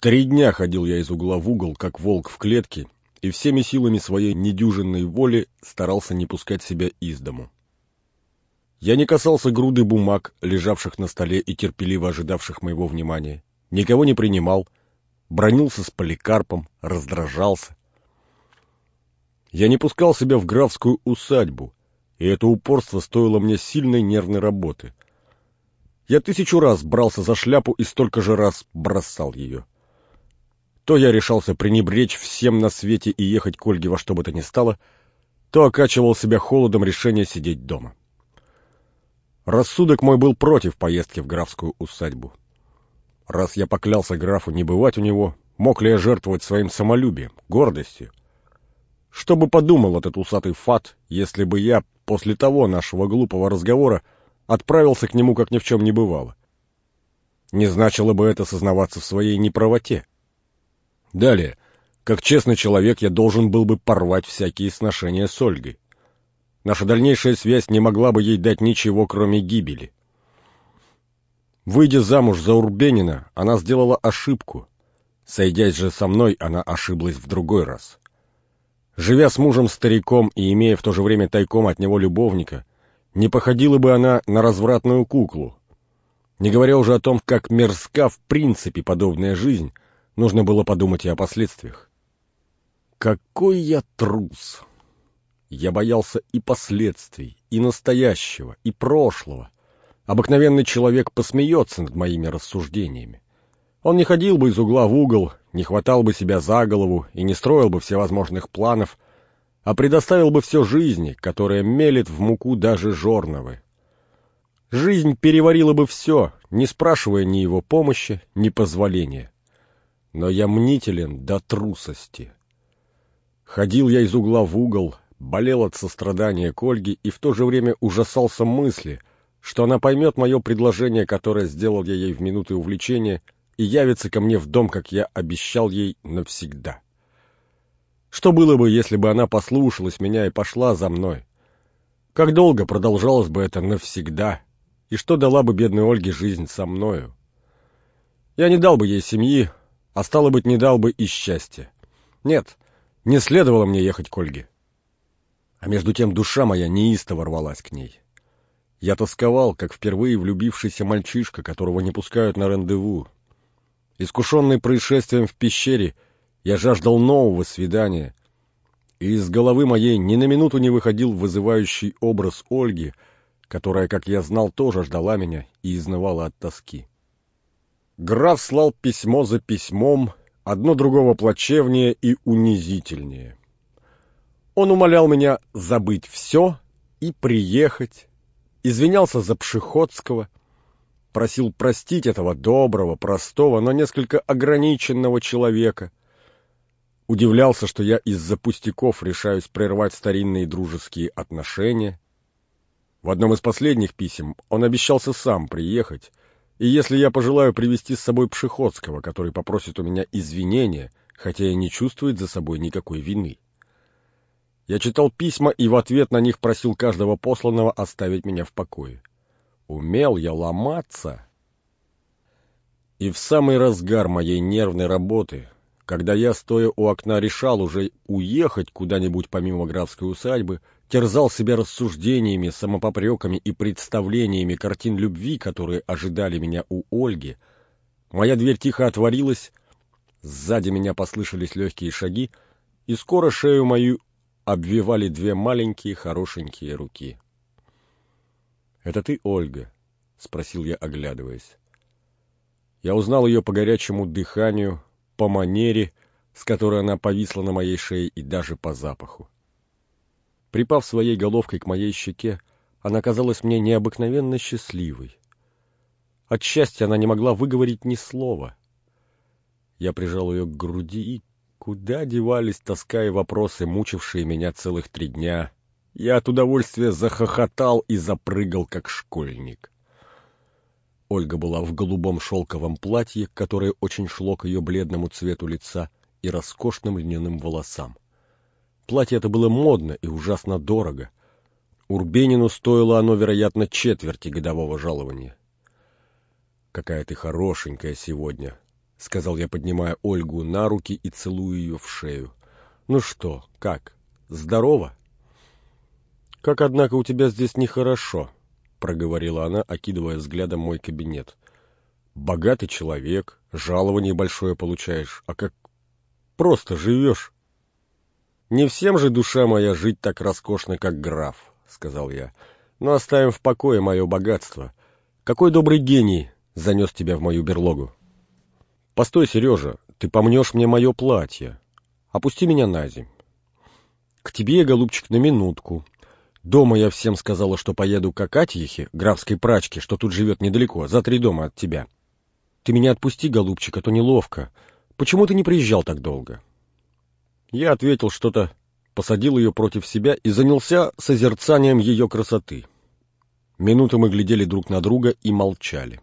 Три дня ходил я из угла в угол, как волк в клетке, и всеми силами своей недюжинной воли старался не пускать себя из дому. Я не касался груды бумаг, лежавших на столе и терпеливо ожидавших моего внимания, никого не принимал, бронился с поликарпом, раздражался. Я не пускал себя в графскую усадьбу, и это упорство стоило мне сильной нервной работы. Я тысячу раз брался за шляпу и столько же раз бросал ее. То я решался пренебречь всем на свете и ехать к Ольге во что бы то ни стало, то окачивал себя холодом решения сидеть дома. Рассудок мой был против поездки в графскую усадьбу. Раз я поклялся графу не бывать у него, мог ли я жертвовать своим самолюбием, гордостью? Что бы подумал этот усатый фат, если бы я после того нашего глупого разговора отправился к нему, как ни в чем не бывало? Не значило бы это сознаваться в своей неправоте. Далее, как честный человек, я должен был бы порвать всякие сношения с Ольгой. Наша дальнейшая связь не могла бы ей дать ничего, кроме гибели. Выйдя замуж за Урбенина, она сделала ошибку. Сойдясь же со мной, она ошиблась в другой раз. Живя с мужем-стариком и имея в то же время тайком от него любовника, не походила бы она на развратную куклу. Не говоря уже о том, как мерзка в принципе подобная жизнь — Нужно было подумать и о последствиях. Какой я трус! Я боялся и последствий, и настоящего, и прошлого. Обыкновенный человек посмеется над моими рассуждениями. Он не ходил бы из угла в угол, не хватал бы себя за голову и не строил бы всевозможных планов, а предоставил бы все жизни, которая мелет в муку даже жорновы. Жизнь переварила бы все, не спрашивая ни его помощи, ни позволения но я мнителен до трусости. Ходил я из угла в угол, болел от сострадания к Ольге и в то же время ужасался мысли, что она поймет мое предложение, которое сделал я ей в минуты увлечения, и явится ко мне в дом, как я обещал ей навсегда. Что было бы, если бы она послушалась меня и пошла за мной? Как долго продолжалось бы это навсегда? И что дала бы бедной Ольге жизнь со мною? Я не дал бы ей семьи, а стало быть, не дал бы и счастья. Нет, не следовало мне ехать к Ольге. А между тем душа моя неистово рвалась к ней. Я тосковал, как впервые влюбившийся мальчишка, которого не пускают на рандеву. Искушенный происшествием в пещере, я жаждал нового свидания, и из головы моей ни на минуту не выходил вызывающий образ Ольги, которая, как я знал, тоже ждала меня и изнывала от тоски. Граф слал письмо за письмом, одно другого плачевнее и унизительнее. Он умолял меня забыть все и приехать, извинялся за Пшеходского, просил простить этого доброго, простого, но несколько ограниченного человека. Удивлялся, что я из-за пустяков решаюсь прервать старинные дружеские отношения. В одном из последних писем он обещался сам приехать, и если я пожелаю привести с собой Пшеходского, который попросит у меня извинения, хотя и не чувствует за собой никакой вины. Я читал письма и в ответ на них просил каждого посланного оставить меня в покое. Умел я ломаться. И в самый разгар моей нервной работы, когда я, стоя у окна, решал уже уехать куда-нибудь помимо графской усадьбы, терзал себя рассуждениями, самопопреками и представлениями картин любви, которые ожидали меня у Ольги, моя дверь тихо отворилась, сзади меня послышались легкие шаги, и скоро шею мою обвивали две маленькие хорошенькие руки. «Это ты, Ольга?» — спросил я, оглядываясь. Я узнал ее по горячему дыханию, по манере, с которой она повисла на моей шее и даже по запаху. Припав своей головкой к моей щеке, она казалась мне необыкновенно счастливой. От счастья она не могла выговорить ни слова. Я прижал ее к груди, и куда девались тоска и вопросы, мучившие меня целых три дня. Я от удовольствия захохотал и запрыгал, как школьник. Ольга была в голубом шелковом платье, которое очень шло к ее бледному цвету лица и роскошным льняным волосам. Платье это было модно и ужасно дорого. Урбенину стоило оно, вероятно, четверти годового жалования. «Какая ты хорошенькая сегодня!» —— сказал я, поднимая Ольгу на руки и целуя ее в шею. «Ну что, как? Здорово?» «Как, однако, у тебя здесь нехорошо», — проговорила она, окидывая взглядом мой кабинет. «Богатый человек, жалование большое получаешь, а как просто живешь?» «Не всем же, душа моя, жить так роскошно, как граф», — сказал я. «Но оставим в покое мое богатство. Какой добрый гений занес тебя в мою берлогу?» «Постой, Сережа, ты помнешь мне мое платье. Опусти меня на земь». «К тебе, голубчик, на минутку. Дома я всем сказала, что поеду к Акатьихе, графской прачке, что тут живет недалеко, за три дома от тебя. Ты меня отпусти, голубчик, а то неловко. Почему ты не приезжал так долго?» Я ответил что-то, посадил ее против себя и занялся созерцанием ее красоты. Минуту мы глядели друг на друга и молчали.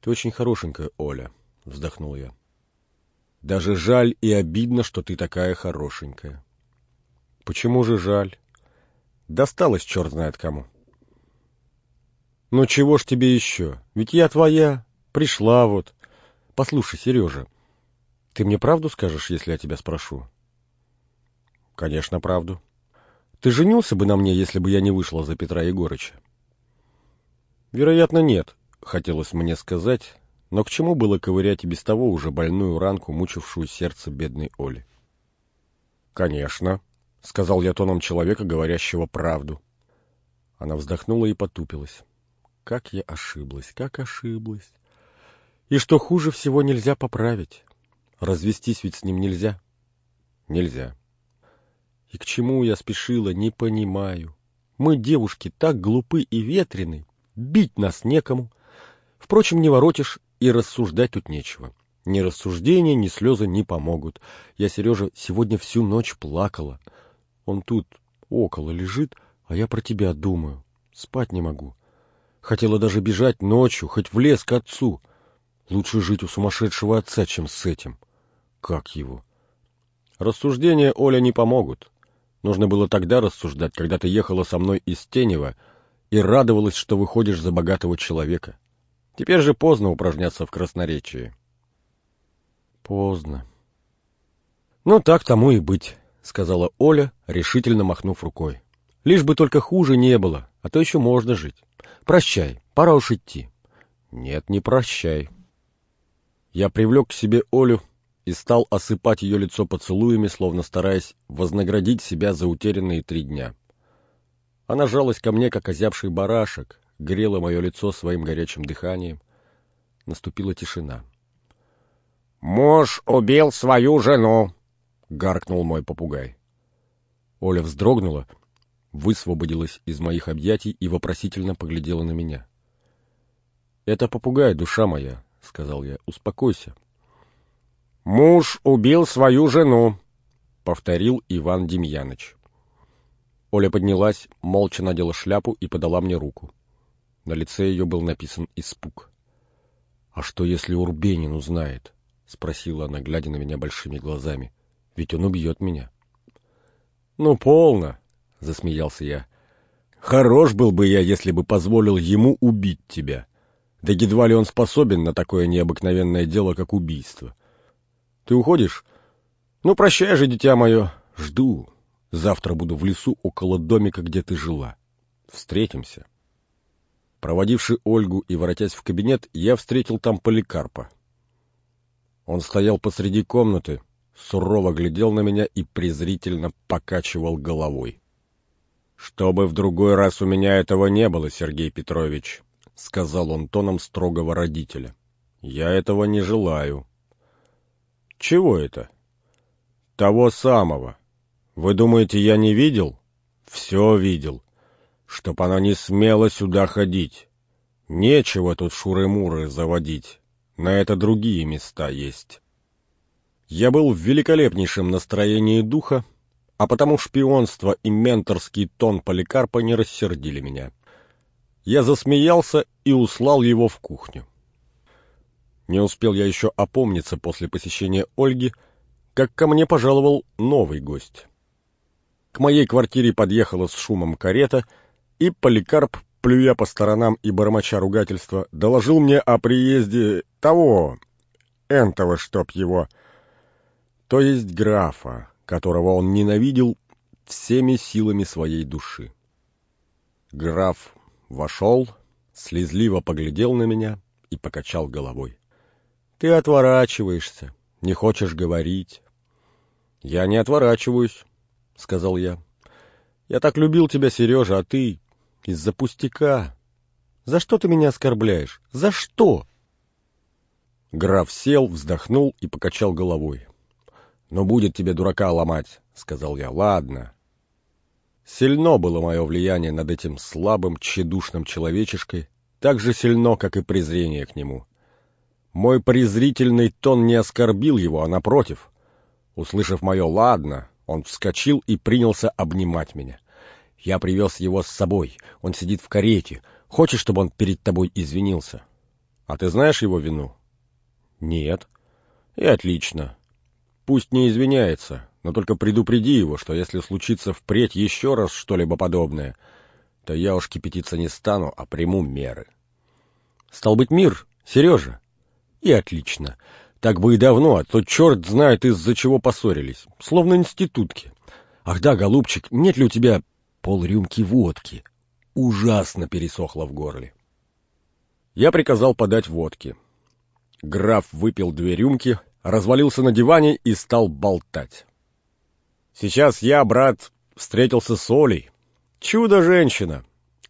«Ты очень хорошенькая, Оля», — вздохнул я. «Даже жаль и обидно, что ты такая хорошенькая». «Почему же жаль?» «Досталось черт знает кому». «Ну чего ж тебе еще? Ведь я твоя, пришла вот. Послушай, Сережа, ты мне правду скажешь, если я тебя спрошу?» «Конечно, правду. Ты женился бы на мне, если бы я не вышла за Петра Егорыча?» «Вероятно, нет», — хотелось мне сказать, но к чему было ковырять и без того уже больную ранку, мучившую сердце бедной Оли? «Конечно», — сказал я тоном человека, говорящего правду. Она вздохнула и потупилась. Как я ошиблась, как ошиблась. И что хуже всего нельзя поправить. Развестись ведь с ним нельзя. Нельзя. И к чему я спешила, не понимаю. Мы, девушки, так глупы и ветрены, бить нас некому. Впрочем, не воротишь и рассуждать тут нечего. Ни рассуждения, ни слезы не помогут. Я, Сережа, сегодня всю ночь плакала. Он тут около лежит, а я про тебя думаю. Спать не могу. Хотела даже бежать ночью, хоть в лес к отцу. Лучше жить у сумасшедшего отца, чем с этим. Как его? Рассуждения, Оля, не помогут. Нужно было тогда рассуждать, когда ты ехала со мной из Тенева и радовалась, что выходишь за богатого человека. Теперь же поздно упражняться в красноречии. Поздно. Ну, так тому и быть, сказала Оля, решительно махнув рукой. Лишь бы только хуже не было, а то еще можно жить. Прощай, пора уж идти. Нет, не прощай. Я привлек к себе Олю и стал осыпать ее лицо поцелуями, словно стараясь вознаградить себя за утерянные три дня. Она жалась ко мне, как озябший барашек, грела мое лицо своим горячим дыханием. Наступила тишина. «Муж убил свою жену!» — гаркнул мой попугай. Оля вздрогнула, высвободилась из моих объятий и вопросительно поглядела на меня. «Это попугай, душа моя», — сказал я, — «успокойся». «Муж убил свою жену», — повторил Иван Демьяныч. Оля поднялась, молча надела шляпу и подала мне руку. На лице ее был написан испуг. — А что, если Урбенин узнает? — спросила она, глядя на меня большими глазами. — Ведь он убьет меня. — Ну, полно, — засмеялся я. — Хорош был бы я, если бы позволил ему убить тебя. Да едва ли он способен на такое необыкновенное дело, как убийство. Ты уходишь? Ну, прощай же, дитя мое. Жду. Завтра буду в лесу около домика, где ты жила. Встретимся. Проводивши Ольгу и воротясь в кабинет, я встретил там Поликарпа. Он стоял посреди комнаты, сурово глядел на меня и презрительно покачивал головой. — Чтобы в другой раз у меня этого не было, Сергей Петрович, — сказал он тоном строгого родителя. — Я этого не желаю. — Чего это? — Того самого. Вы думаете, я не видел? — Все видел чтоб она не смела сюда ходить. Нечего тут шуры-муры заводить, на это другие места есть. Я был в великолепнейшем настроении духа, а потому шпионство и менторский тон Поликарпа не рассердили меня. Я засмеялся и услал его в кухню. Не успел я еще опомниться после посещения Ольги, как ко мне пожаловал новый гость. К моей квартире подъехала с шумом карета — и Поликарп, плюя по сторонам и бормоча ругательства, доложил мне о приезде того, энтого, чтоб его... То есть графа, которого он ненавидел всеми силами своей души. Граф вошел, слезливо поглядел на меня и покачал головой. — Ты отворачиваешься, не хочешь говорить. — Я не отворачиваюсь, — сказал я. — Я так любил тебя, Сережа, а ты из-за пустяка. За что ты меня оскорбляешь? За что? Граф сел, вздохнул и покачал головой. — Но будет тебе дурака ломать, — сказал я. — Ладно. Сильно было мое влияние над этим слабым, тщедушным человечешкой, так же сильно, как и презрение к нему. Мой презрительный тон не оскорбил его, а напротив. Услышав мое «ладно», он вскочил и принялся обнимать меня. Я привез его с собой, он сидит в карете, Хочешь, чтобы он перед тобой извинился? А ты знаешь его вину? Нет. И отлично. Пусть не извиняется, но только предупреди его, что если случится впредь еще раз что-либо подобное, то я уж кипятиться не стану, а приму меры. Стал быть, мир, Сережа? И отлично. Так бы и давно, а то черт знает, из-за чего поссорились. Словно институтки. Ах да, голубчик, нет ли у тебя полрюмки водки? ужасно пересохло в горле. Я приказал подать водки. Граф выпил две рюмки, развалился на диване и стал болтать. Сейчас я, брат, встретился с Олей. Чудо-женщина!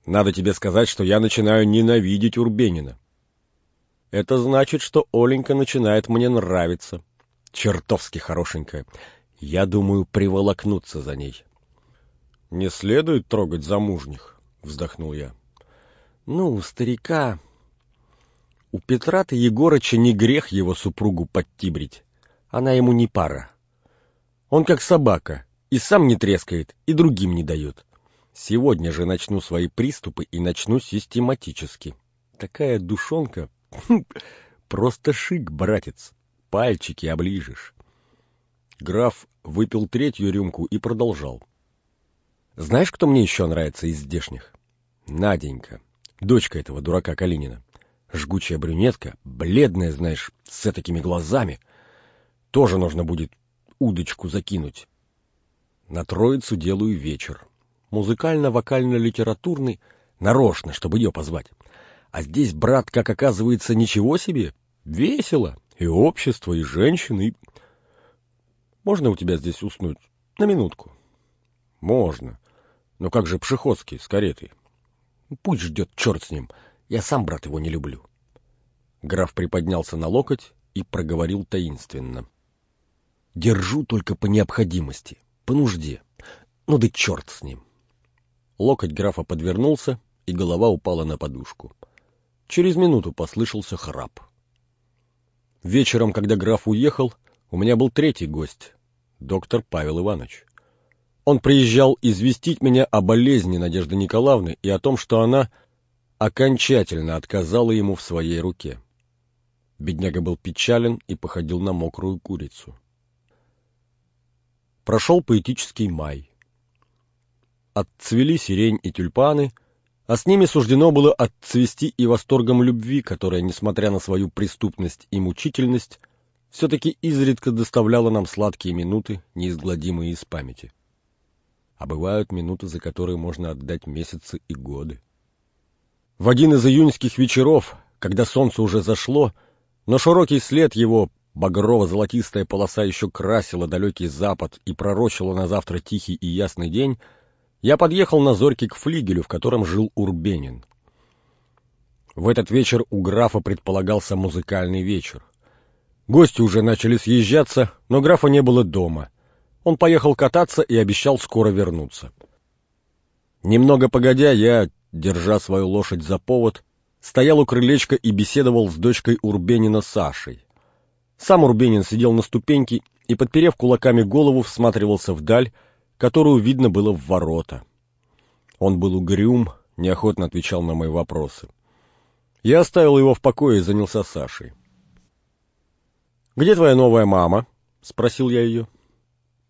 Надо тебе сказать, что я начинаю ненавидеть Урбенина. Это значит, что Оленька начинает мне нравиться. Чертовски хорошенькая. Я думаю приволокнуться за ней. Не следует трогать замужних. — вздохнул я. — Ну, старика... У Петра-то Егорыча не грех его супругу подтибрить. Она ему не пара. Он как собака, и сам не трескает, и другим не дает. Сегодня же начну свои приступы и начну систематически. Такая душонка... Просто шик, братец. Пальчики оближешь. Граф выпил третью рюмку и продолжал. Знаешь, кто мне еще нравится из здешних? Наденька, дочка этого дурака Калинина. Жгучая брюнетка, бледная, знаешь, с такими глазами. Тоже нужно будет удочку закинуть. На троицу делаю вечер. Музыкально-вокально-литературный, нарочно, чтобы ее позвать. А здесь, брат, как оказывается, ничего себе. Весело. И общество, и женщины, и... Можно у тебя здесь уснуть? На минутку. Можно. Но как же Пшеходский с каретой? Пусть ждет, черт с ним. Я сам, брат, его не люблю. Граф приподнялся на локоть и проговорил таинственно. Держу только по необходимости, по нужде. Ну да черт с ним. Локоть графа подвернулся, и голова упала на подушку. Через минуту послышался храп. Вечером, когда граф уехал, у меня был третий гость — доктор Павел Иванович. Он приезжал известить меня о болезни Надежды Николаевны и о том, что она окончательно отказала ему в своей руке. Бедняга был печален и походил на мокрую курицу. Прошел поэтический май. Отцвели сирень и тюльпаны, а с ними суждено было отцвести и восторгом любви, которая, несмотря на свою преступность и мучительность, все-таки изредка доставляла нам сладкие минуты, неизгладимые из памяти а бывают минуты, за которые можно отдать месяцы и годы. В один из июньских вечеров, когда солнце уже зашло, но широкий след его, багрово-золотистая полоса еще красила далекий запад и пророчила на завтра тихий и ясный день, я подъехал на зорьке к флигелю, в котором жил Урбенин. В этот вечер у графа предполагался музыкальный вечер. Гости уже начали съезжаться, но графа не было дома — он поехал кататься и обещал скоро вернуться. Немного погодя, я, держа свою лошадь за повод, стоял у крылечка и беседовал с дочкой Урбенина Сашей. Сам Урбенин сидел на ступеньке и, подперев кулаками голову, всматривался вдаль, которую видно было в ворота. Он был угрюм, неохотно отвечал на мои вопросы. Я оставил его в покое и занялся Сашей. «Где твоя новая мама?» — спросил я ее.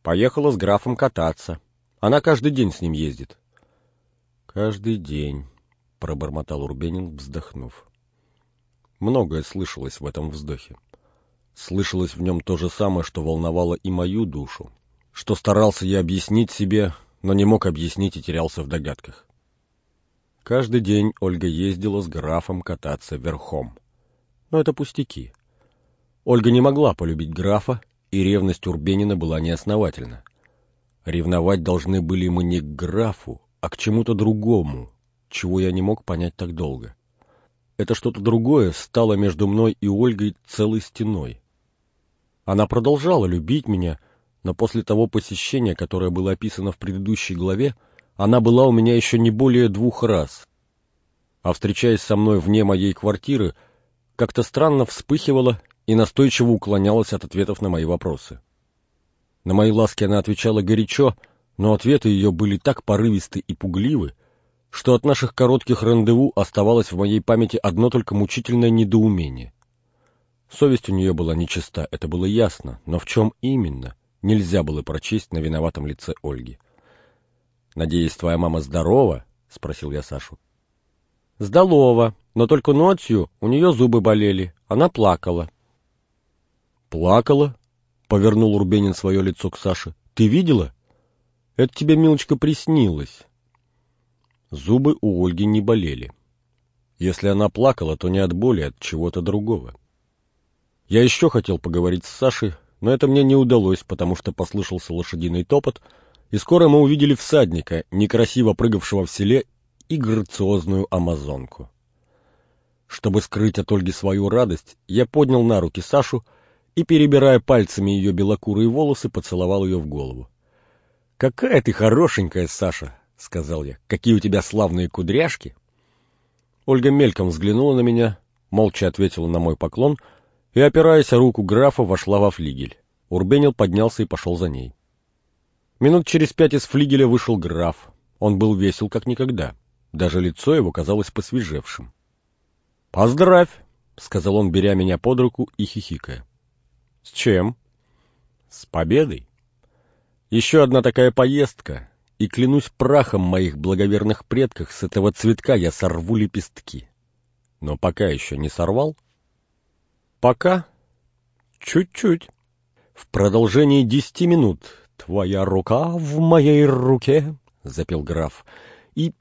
Поехала с графом кататься. Она каждый день с ним ездит. Каждый день, пробормотал Урбенин, вздохнув. Многое слышалось в этом вздохе. Слышалось в нем то же самое, что волновало и мою душу, что старался я объяснить себе, но не мог объяснить и терялся в догадках. Каждый день Ольга ездила с графом кататься верхом. Но это пустяки. Ольга не могла полюбить графа, и ревность Урбенина была неосновательна. Ревновать должны были мы не к графу, а к чему-то другому, чего я не мог понять так долго. Это что-то другое стало между мной и Ольгой целой стеной. Она продолжала любить меня, но после того посещения, которое было описано в предыдущей главе, она была у меня еще не более двух раз. А встречаясь со мной вне моей квартиры, как-то странно вспыхивала и настойчиво уклонялась от ответов на мои вопросы. На мои ласки она отвечала горячо, но ответы ее были так порывисты и пугливы, что от наших коротких рандеву оставалось в моей памяти одно только мучительное недоумение. Совесть у нее была нечиста, это было ясно, но в чем именно, нельзя было прочесть на виноватом лице Ольги. «Надеюсь, твоя мама здорова?» — спросил я Сашу. «Здорова, но только ночью у нее зубы болели, она плакала». «Плакала?» — повернул Рубенин свое лицо к Саше. «Ты видела? Это тебе, милочка, приснилось». Зубы у Ольги не болели. Если она плакала, то не от боли, а от чего-то другого. Я еще хотел поговорить с Сашей, но это мне не удалось, потому что послышался лошадиный топот, и скоро мы увидели всадника, некрасиво прыгавшего в селе, и грациозную амазонку. Чтобы скрыть от Ольги свою радость, я поднял на руки Сашу и, перебирая пальцами ее белокурые волосы, поцеловал ее в голову. «Какая ты хорошенькая, Саша!» — сказал я. «Какие у тебя славные кудряшки!» Ольга мельком взглянула на меня, молча ответила на мой поклон — и, опираясь о руку графа, вошла во флигель. Урбенил поднялся и пошел за ней. Минут через пять из флигеля вышел граф. Он был весел, как никогда. Даже лицо его казалось посвежевшим. «Поздравь!» — сказал он, беря меня под руку и хихикая. «С чем?» «С победой!» «Еще одна такая поездка, и, клянусь прахом моих благоверных предках, с этого цветка я сорву лепестки. Но пока еще не сорвал, Пока чуть-чуть. В продолжении десяти минут твоя рука в моей руке, — запел граф, и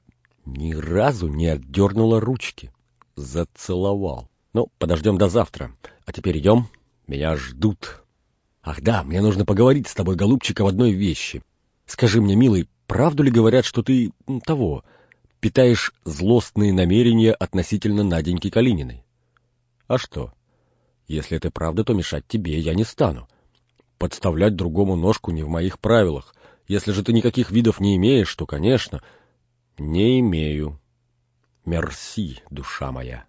ни разу не отдернула ручки. Зацеловал. Ну, подождем до завтра. А теперь идем. Меня ждут. Ах да, мне нужно поговорить с тобой, голубчик, об одной вещи. Скажи мне, милый, правду ли говорят, что ты того, питаешь злостные намерения относительно Наденьки Калининой? А что? Если это правда, то мешать тебе я не стану. Подставлять другому ножку не в моих правилах. Если же ты никаких видов не имеешь, то, конечно, не имею. Мерси, душа моя.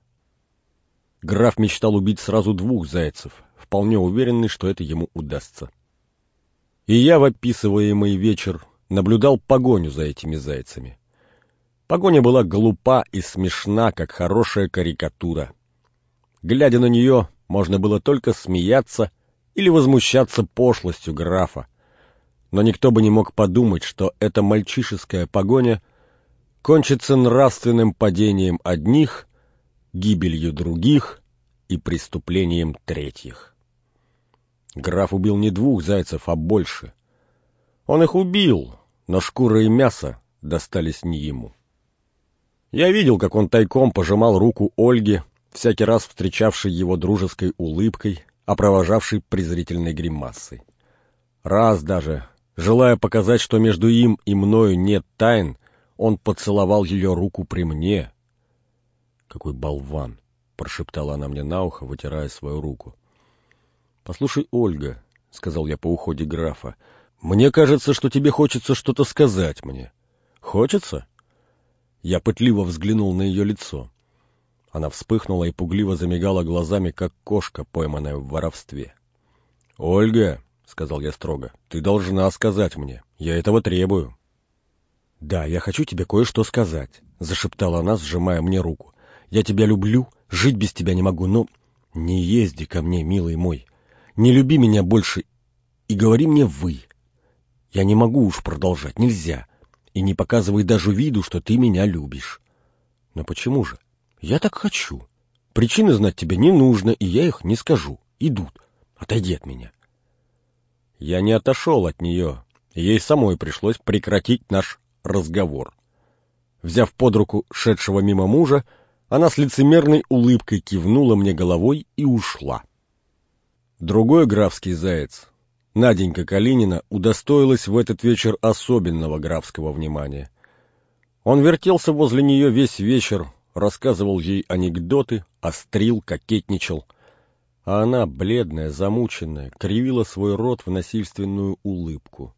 Граф мечтал убить сразу двух зайцев, вполне уверенный, что это ему удастся. И я в описываемый вечер наблюдал погоню за этими зайцами. Погоня была глупа и смешна, как хорошая карикатура. Глядя на нее, можно было только смеяться или возмущаться пошлостью графа. Но никто бы не мог подумать, что эта мальчишеская погоня кончится нравственным падением одних, гибелью других и преступлением третьих. Граф убил не двух зайцев, а больше. Он их убил, но шкура и мясо достались не ему. Я видел, как он тайком пожимал руку Ольге, всякий раз встречавший его дружеской улыбкой, а провожавший презрительной гримасой. Раз даже, желая показать, что между им и мною нет тайн, он поцеловал ее руку при мне. «Какой болван!» — прошептала она мне на ухо, вытирая свою руку. «Послушай, Ольга», — сказал я по уходе графа, — «мне кажется, что тебе хочется что-то сказать мне. Хочется?» Я пытливо взглянул на ее лицо. Она вспыхнула и пугливо замигала глазами, как кошка, пойманная в воровстве. — Ольга, — сказал я строго, — ты должна сказать мне. Я этого требую. — Да, я хочу тебе кое-что сказать, — зашептала она, сжимая мне руку. — Я тебя люблю, жить без тебя не могу, но не езди ко мне, милый мой. Не люби меня больше и говори мне «вы». Я не могу уж продолжать, нельзя. И не показывай даже виду, что ты меня любишь. Но почему же? Я так хочу. Причины знать тебе не нужно, и я их не скажу. Идут. Отойди от меня. Я не отошел от нее, ей самой пришлось прекратить наш разговор. Взяв под руку шедшего мимо мужа, она с лицемерной улыбкой кивнула мне головой и ушла. Другой графский заяц, Наденька Калинина, удостоилась в этот вечер особенного графского внимания. Он вертелся возле нее весь вечер, рассказывал ей анекдоты, острил, кокетничал. А она, бледная, замученная, кривила свой рот в насильственную улыбку.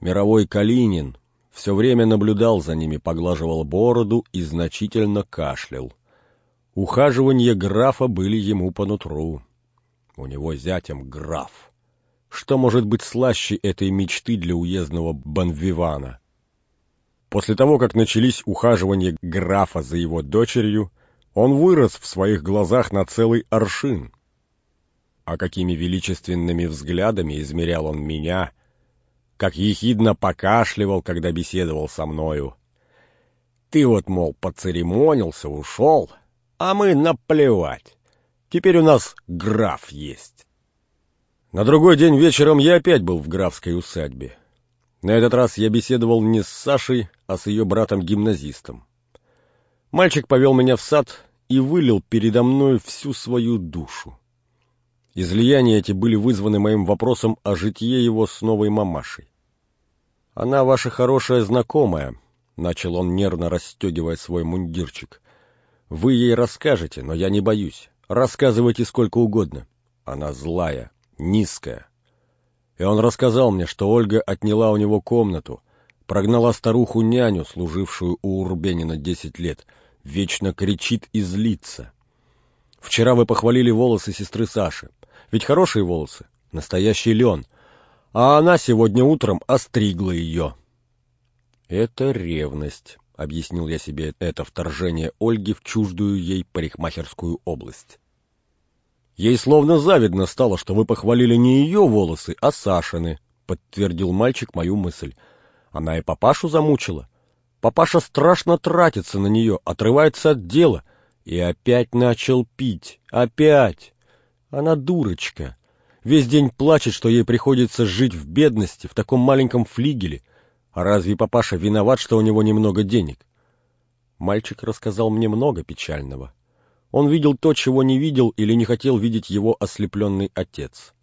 Мировой Калинин все время наблюдал за ними, поглаживал бороду и значительно кашлял. Ухаживания графа были ему по нутру. У него зятем граф. Что может быть слаще этой мечты для уездного Банвивана? После того, как начались ухаживания графа за его дочерью, он вырос в своих глазах на целый аршин. А какими величественными взглядами измерял он меня, как ехидно покашливал, когда беседовал со мною. Ты вот, мол, поцеремонился, ушел, а мы наплевать. Теперь у нас граф есть. На другой день вечером я опять был в графской усадьбе. На этот раз я беседовал не с Сашей, а с ее братом-гимназистом. Мальчик повел меня в сад и вылил передо мной всю свою душу. Излияния эти были вызваны моим вопросом о житье его с новой мамашей. «Она ваша хорошая знакомая», — начал он, нервно расстегивая свой мундирчик. «Вы ей расскажете, но я не боюсь. Рассказывайте сколько угодно. Она злая, низкая, и он рассказал мне, что Ольга отняла у него комнату, прогнала старуху-няню, служившую у Урбенина десять лет, вечно кричит и злится. Вчера вы похвалили волосы сестры Саши. Ведь хорошие волосы, настоящий лен. А она сегодня утром остригла ее. Это ревность, — объяснил я себе это вторжение Ольги в чуждую ей парикмахерскую область. Ей словно завидно стало, что вы похвалили не ее волосы, а Сашины, — подтвердил мальчик мою мысль. Она и папашу замучила. Папаша страшно тратится на нее, отрывается от дела. И опять начал пить. Опять. Она дурочка. Весь день плачет, что ей приходится жить в бедности, в таком маленьком флигеле. А разве папаша виноват, что у него немного денег? Мальчик рассказал мне много печального. Он видел то, чего не видел или не хотел видеть его ослепленный отец.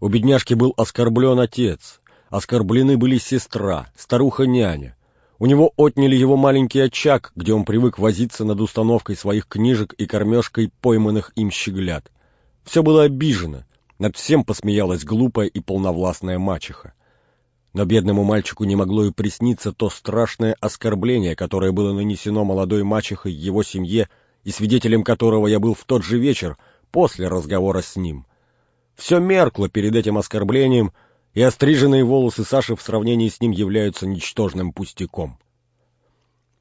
У бедняжки был оскорблен отец, оскорблены были сестра, старуха-няня. У него отняли его маленький очаг, где он привык возиться над установкой своих книжек и кормежкой пойманных им щеглят. Все было обижено, над всем посмеялась глупая и полновластная мачеха. Но бедному мальчику не могло и присниться то страшное оскорбление, которое было нанесено молодой мачехой его семье и свидетелем которого я был в тот же вечер после разговора с ним. Все меркло перед этим оскорблением, и остриженные волосы Саши в сравнении с ним являются ничтожным пустяком.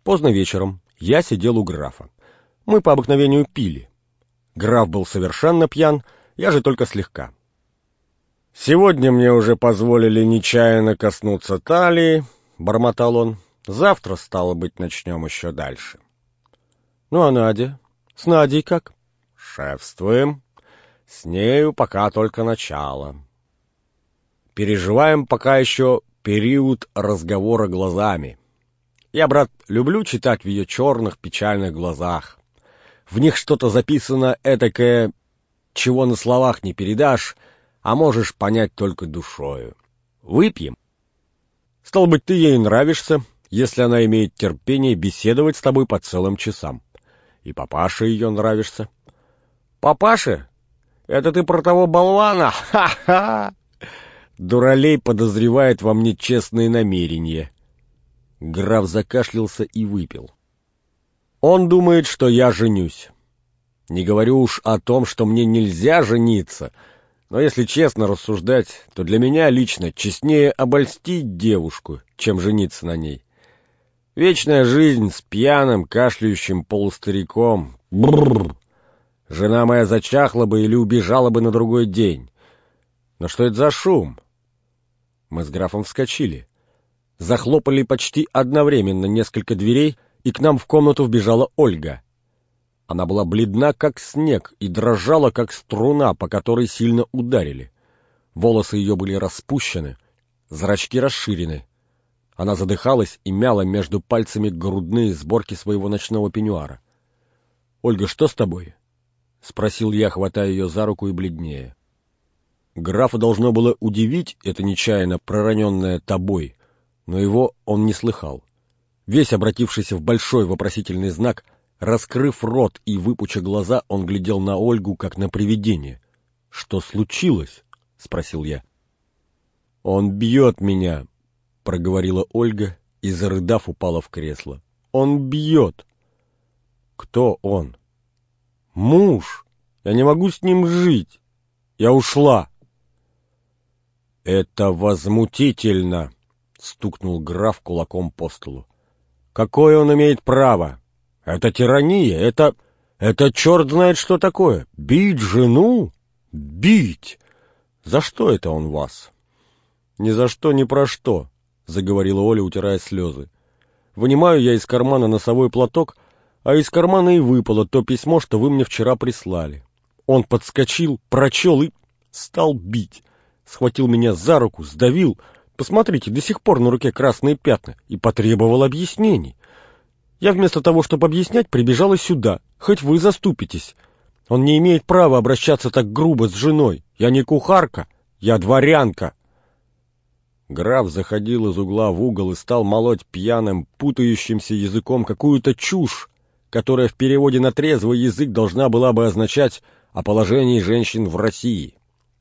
Поздно вечером я сидел у графа. Мы по обыкновению пили. Граф был совершенно пьян, я же только слегка. «Сегодня мне уже позволили нечаянно коснуться талии», — бормотал он. «Завтра, стало быть, начнем еще дальше». Ну, а Надя? С Надей как? Шефствуем. С нею пока только начало. Переживаем пока еще период разговора глазами. Я, брат, люблю читать в ее черных печальных глазах. В них что-то записано этакое, чего на словах не передашь, а можешь понять только душою. Выпьем. Стал быть, ты ей нравишься, если она имеет терпение беседовать с тобой по целым часам и папаше ее нравишься. Папаше? Это ты про того болвана? Ха-ха! Дуралей подозревает во мне честные намерения. Граф закашлялся и выпил. Он думает, что я женюсь. Не говорю уж о том, что мне нельзя жениться, но если честно рассуждать, то для меня лично честнее обольстить девушку, чем жениться на ней. Вечная жизнь с пьяным, кашляющим полустариком. Бррр. Жена моя зачахла бы или убежала бы на другой день. Но что это за шум? Мы с графом вскочили. Захлопали почти одновременно несколько дверей, и к нам в комнату вбежала Ольга. Она была бледна, как снег, и дрожала, как струна, по которой сильно ударили. Волосы ее были распущены, зрачки расширены. Она задыхалась и мяла между пальцами грудные сборки своего ночного пеньюара. — Ольга, что с тобой? — спросил я, хватая ее за руку и бледнее. Графа должно было удивить это нечаянно пророненное тобой, но его он не слыхал. Весь обратившийся в большой вопросительный знак, раскрыв рот и выпуча глаза, он глядел на Ольгу, как на привидение. — Что случилось? — спросил я. — Он бьет меня, — проговорила Ольга и, зарыдав, упала в кресло. — Он бьет. — Кто он? — Муж. Я не могу с ним жить. Я ушла. — Это возмутительно, — стукнул граф кулаком по столу. Какое он имеет право? Это тирания, это... это черт знает что такое. Бить жену? Бить! За что это он вас? Ни за что, ни про что, — заговорила Оля, утирая слезы. Вынимаю я из кармана носовой платок, а из кармана и выпало то письмо, что вы мне вчера прислали. Он подскочил, прочел и стал бить. Схватил меня за руку, сдавил, Посмотрите, до сих пор на руке красные пятна, и потребовал объяснений. Я вместо того, чтобы объяснять, прибежала сюда, хоть вы заступитесь. Он не имеет права обращаться так грубо с женой. Я не кухарка, я дворянка. Граф заходил из угла в угол и стал молоть пьяным, путающимся языком какую-то чушь, которая в переводе на трезвый язык должна была бы означать о положении женщин в России.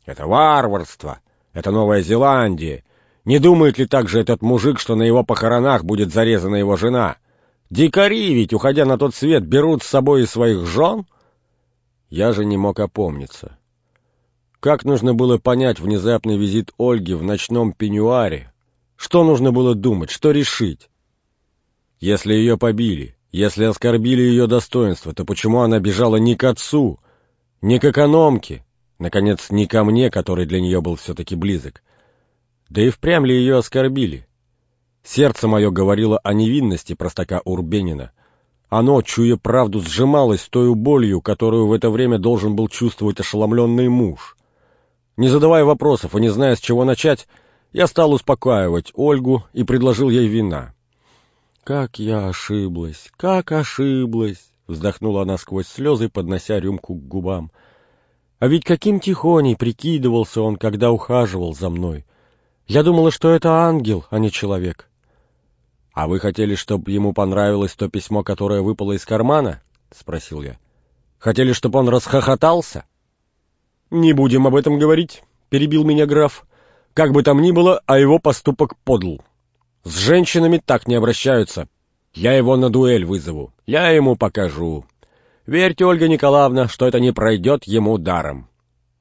Это варварство, это Новая Зеландия, не думает ли также этот мужик, что на его похоронах будет зарезана его жена? Дикари ведь, уходя на тот свет, берут с собой и своих жен? Я же не мог опомниться. Как нужно было понять внезапный визит Ольги в ночном пеньюаре? Что нужно было думать, что решить? Если ее побили, если оскорбили ее достоинство, то почему она бежала не к отцу, не к экономке, наконец, не ко мне, который для нее был все-таки близок? Да и впрямь ли ее оскорбили? Сердце мое говорило о невинности простака Урбенина. Оно, чуя правду, сжималось той болью, которую в это время должен был чувствовать ошеломленный муж. Не задавая вопросов и не зная, с чего начать, я стал успокаивать Ольгу и предложил ей вина. «Как я ошиблась! Как ошиблась!» — вздохнула она сквозь слезы, поднося рюмку к губам. «А ведь каким тихоней прикидывался он, когда ухаживал за мной!» Я думала, что это ангел, а не человек. — А вы хотели, чтобы ему понравилось то письмо, которое выпало из кармана? — спросил я. — Хотели, чтобы он расхохотался? — Не будем об этом говорить, — перебил меня граф. Как бы там ни было, а его поступок подл. С женщинами так не обращаются. Я его на дуэль вызову. Я ему покажу. Верьте, Ольга Николаевна, что это не пройдет ему даром.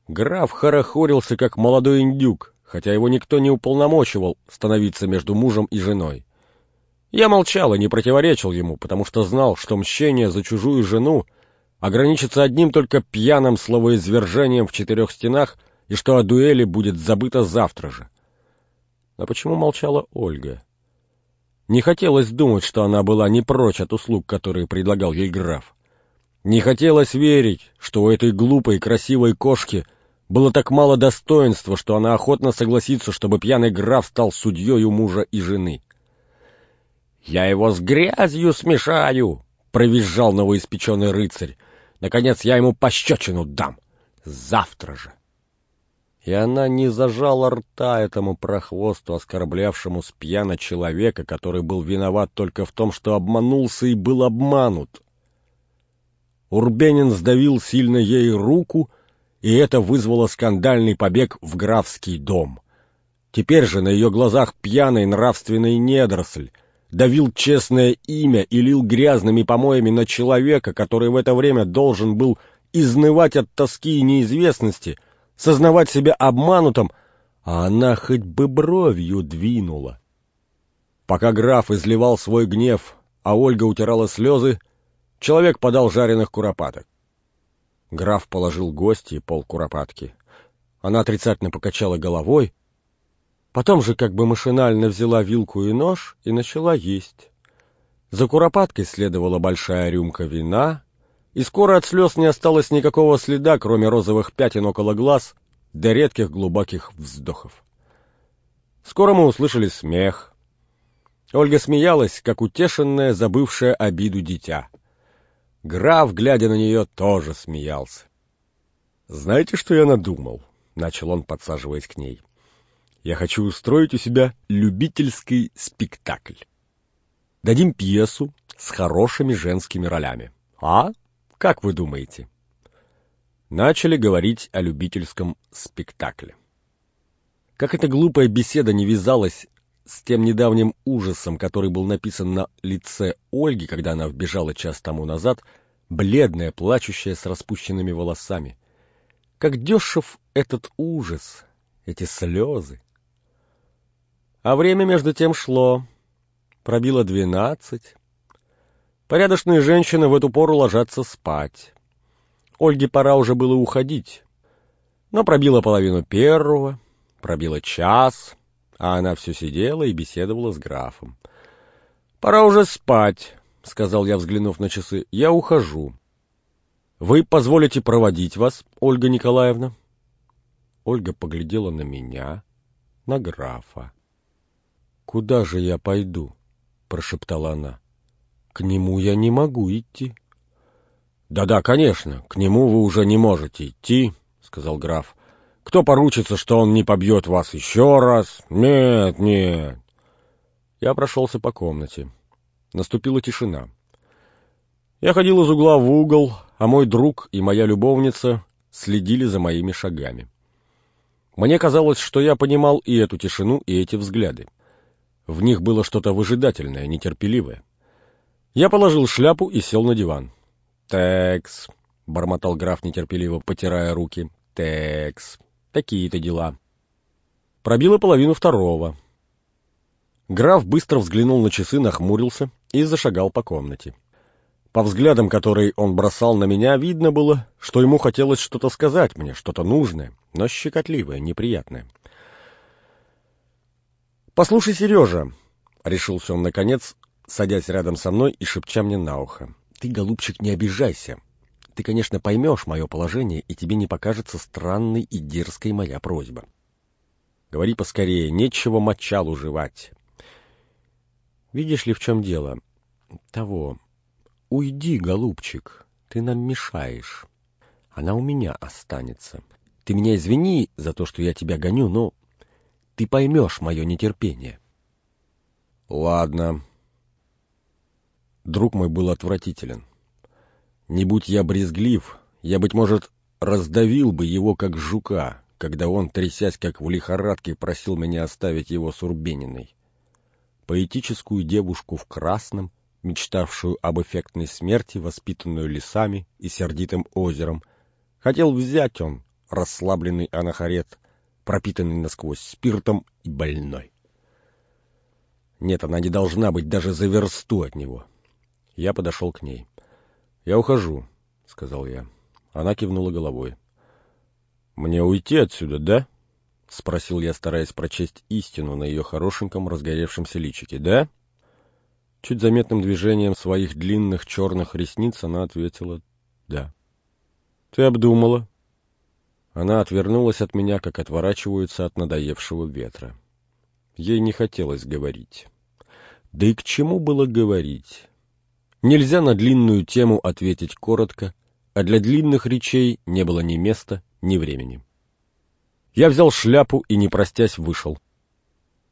Граф хорохорился, как молодой индюк, хотя его никто не уполномочивал становиться между мужем и женой. Я молчал и не противоречил ему, потому что знал, что мщение за чужую жену ограничится одним только пьяным словоизвержением в четырех стенах и что о дуэли будет забыто завтра же. А почему молчала Ольга? Не хотелось думать, что она была не прочь от услуг, которые предлагал ей граф. Не хотелось верить, что у этой глупой красивой кошки — было так мало достоинства, что она охотно согласится, чтобы пьяный граф стал судьей у мужа и жены. «Я его с грязью смешаю!» — провизжал новоиспеченный рыцарь. «Наконец я ему пощечину дам! Завтра же!» И она не зажала рта этому прохвосту, оскорблявшему с пьяна человека, который был виноват только в том, что обманулся и был обманут. Урбенин сдавил сильно ей руку — и это вызвало скандальный побег в графский дом. Теперь же на ее глазах пьяный нравственный недоросль давил честное имя и лил грязными помоями на человека, который в это время должен был изнывать от тоски и неизвестности, сознавать себя обманутым, а она хоть бы бровью двинула. Пока граф изливал свой гнев, а Ольга утирала слезы, человек подал жареных куропаток. Граф положил гостье пол куропатки. Она отрицательно покачала головой, потом же как бы машинально взяла вилку и нож и начала есть. За куропаткой следовала большая рюмка вина, и скоро от слез не осталось никакого следа, кроме розовых пятен около глаз до редких глубоких вздохов. Скоро мы услышали смех. Ольга смеялась, как утешенная, забывшая обиду дитя. Граф, глядя на нее, тоже смеялся. «Знаете, что я надумал?» — начал он, подсаживаясь к ней. «Я хочу устроить у себя любительский спектакль. Дадим пьесу с хорошими женскими ролями. А? Как вы думаете?» Начали говорить о любительском спектакле. Как эта глупая беседа не вязалась с тем недавним ужасом, который был написан на лице Ольги, когда она вбежала час тому назад, бледная, плачущая, с распущенными волосами. Как дешев этот ужас, эти слезы. А время между тем шло. Пробило двенадцать. Порядочные женщины в эту пору ложатся спать. Ольге пора уже было уходить. Но пробило половину первого, пробило час, а она все сидела и беседовала с графом. «Пора уже спать», — сказал я, взглянув на часы. «Я ухожу». «Вы позволите проводить вас, Ольга Николаевна?» Ольга поглядела на меня, на графа. «Куда же я пойду?» — прошептала она. «К нему я не могу идти». «Да-да, конечно, к нему вы уже не можете идти», — сказал граф. Кто поручится, что он не побьет вас еще раз? Нет, нет. Я прошелся по комнате. Наступила тишина. Я ходил из угла в угол, а мой друг и моя любовница следили за моими шагами. Мне казалось, что я понимал и эту тишину, и эти взгляды. В них было что-то выжидательное, нетерпеливое. Я положил шляпу и сел на диван. «Текс», — бормотал граф нетерпеливо, потирая руки, — «текс, Такие-то дела. Пробило половину второго. Граф быстро взглянул на часы, нахмурился и зашагал по комнате. По взглядам, которые он бросал на меня, видно было, что ему хотелось что-то сказать мне, что-то нужное, но щекотливое, неприятное. «Послушай, Сережа», — решился он наконец, садясь рядом со мной и шепча мне на ухо, — «ты, голубчик, не обижайся. Ты, конечно, поймешь мое положение, и тебе не покажется странной и дерзкой моя просьба. Говори поскорее, нечего мочалу жевать. Видишь ли, в чем дело? Того. Уйди, голубчик, ты нам мешаешь. Она у меня останется. Ты меня извини за то, что я тебя гоню, но ты поймешь мое нетерпение. Ладно. Друг мой был отвратителен. Не будь я брезглив, я, быть может, раздавил бы его, как жука, когда он, трясясь, как в лихорадке, просил меня оставить его с Урбениной. Поэтическую девушку в красном, мечтавшую об эффектной смерти, воспитанную лесами и сердитым озером, хотел взять он, расслабленный анахарет, пропитанный насквозь спиртом и больной. Нет, она не должна быть даже за версту от него. Я подошел к ней. «Я ухожу», — сказал я. Она кивнула головой. «Мне уйти отсюда, да?» — спросил я, стараясь прочесть истину на ее хорошеньком разгоревшемся личике. «Да?» Чуть заметным движением своих длинных черных ресниц она ответила «да». «Ты обдумала?» Она отвернулась от меня, как отворачиваются от надоевшего ветра. Ей не хотелось говорить. Да и к чему было говорить? Нельзя на длинную тему ответить коротко, а для длинных речей не было ни места, ни времени. Я взял шляпу и, не простясь, вышел.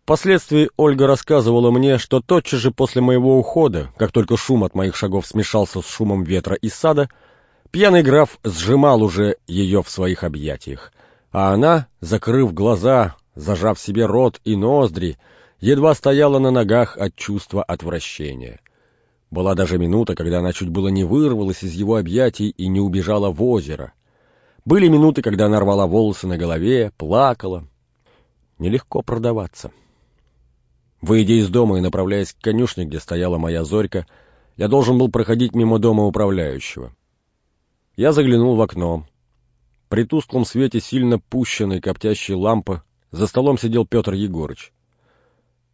Впоследствии Ольга рассказывала мне, что тотчас же после моего ухода, как только шум от моих шагов смешался с шумом ветра из сада, пьяный граф сжимал уже ее в своих объятиях, а она, закрыв глаза, зажав себе рот и ноздри, едва стояла на ногах от чувства отвращения. Была даже минута, когда она чуть было не вырвалась из его объятий и не убежала в озеро. Были минуты, когда она рвала волосы на голове, плакала. Нелегко продаваться. Выйдя из дома и направляясь к конюшне, где стояла моя зорька, я должен был проходить мимо дома управляющего. Я заглянул в окно. При тусклом свете сильно пущенной коптящей лампы за столом сидел Петр Егорыч.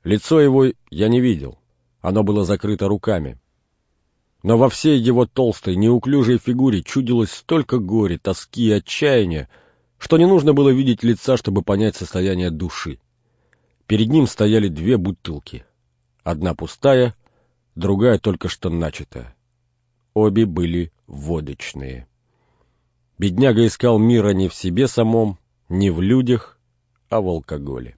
Лицо его я не видел. Оно было закрыто руками. но во всей его толстой, неуклюжей фигуре чудилось столько горя, тоски и отчаяния, что не нужно было видеть лица, чтобы понять состояние души. Перед ним стояли две бутылки. Одна пустая, другая только что начатая. Обе были водочные. Бедняга искал мира не в себе самом, не в людях, а в алкоголе.